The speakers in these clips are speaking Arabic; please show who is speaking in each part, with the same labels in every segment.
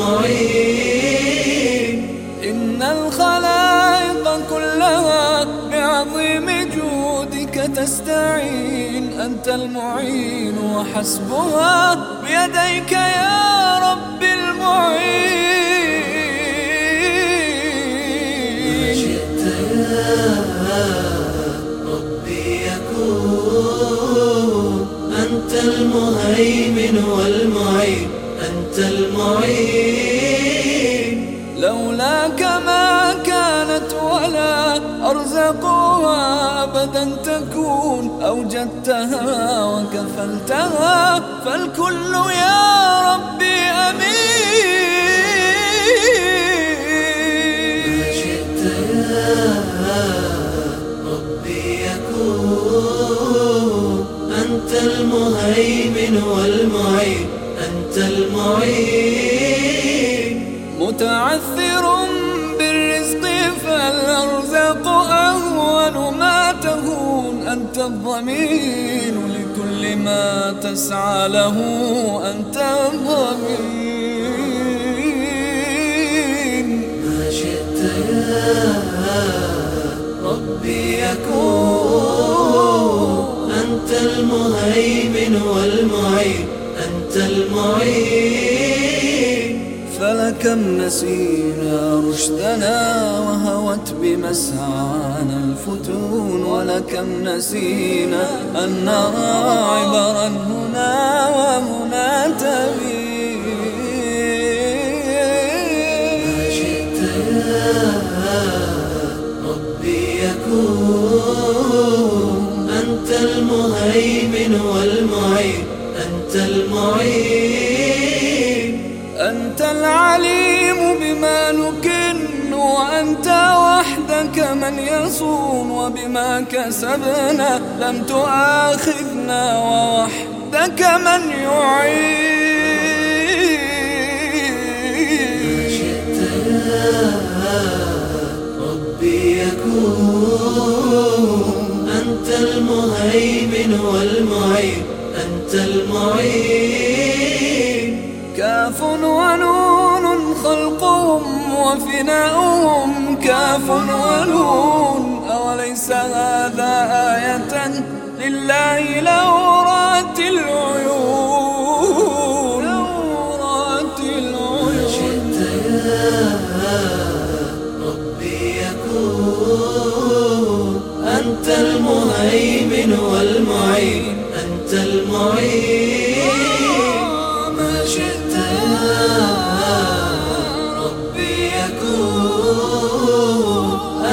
Speaker 1: المعين إن الخلائق كلها بعظيم جودك تستعين. أنت المعين وحسبها بيديك يا رب المعين.
Speaker 2: شئت يا أنت المهيمن والمعين. أنت المعين
Speaker 1: أرزقها أبدا تكون أوجدتها وكفلتها فالكل يا ربي أمين.
Speaker 2: شئت يا ربي يكون أنت المهيمن والمعين أنت المعين.
Speaker 1: متعثر أنت الضمين لكل ما تسعى له. أنت الضمين.
Speaker 2: ما شئت يا ربي يكون أنت المهيمن والمعين أنت المعين.
Speaker 1: فلكم نسينا رشدنا وهوت بمسعانا الفتون. ولكم نسينا أن نرى عبرا هنا وهنا تبين
Speaker 2: ما شئت يا ربي يكون أنت المهيمن والمعين أنت المعين.
Speaker 1: أنت العليم بما نكن وأنت وحدك من يصون وبما كسبنا لم تؤاخذنا ووحدك من يعين.
Speaker 2: شئت يا ربي يكون أنت المهيمن والمعين أنت المعين.
Speaker 1: وفناؤهم كاف ونون. أوليس هذا آية لله لو رأت العيون؟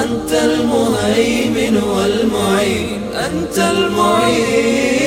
Speaker 2: أنت المهيمن والمعين أنت المعين.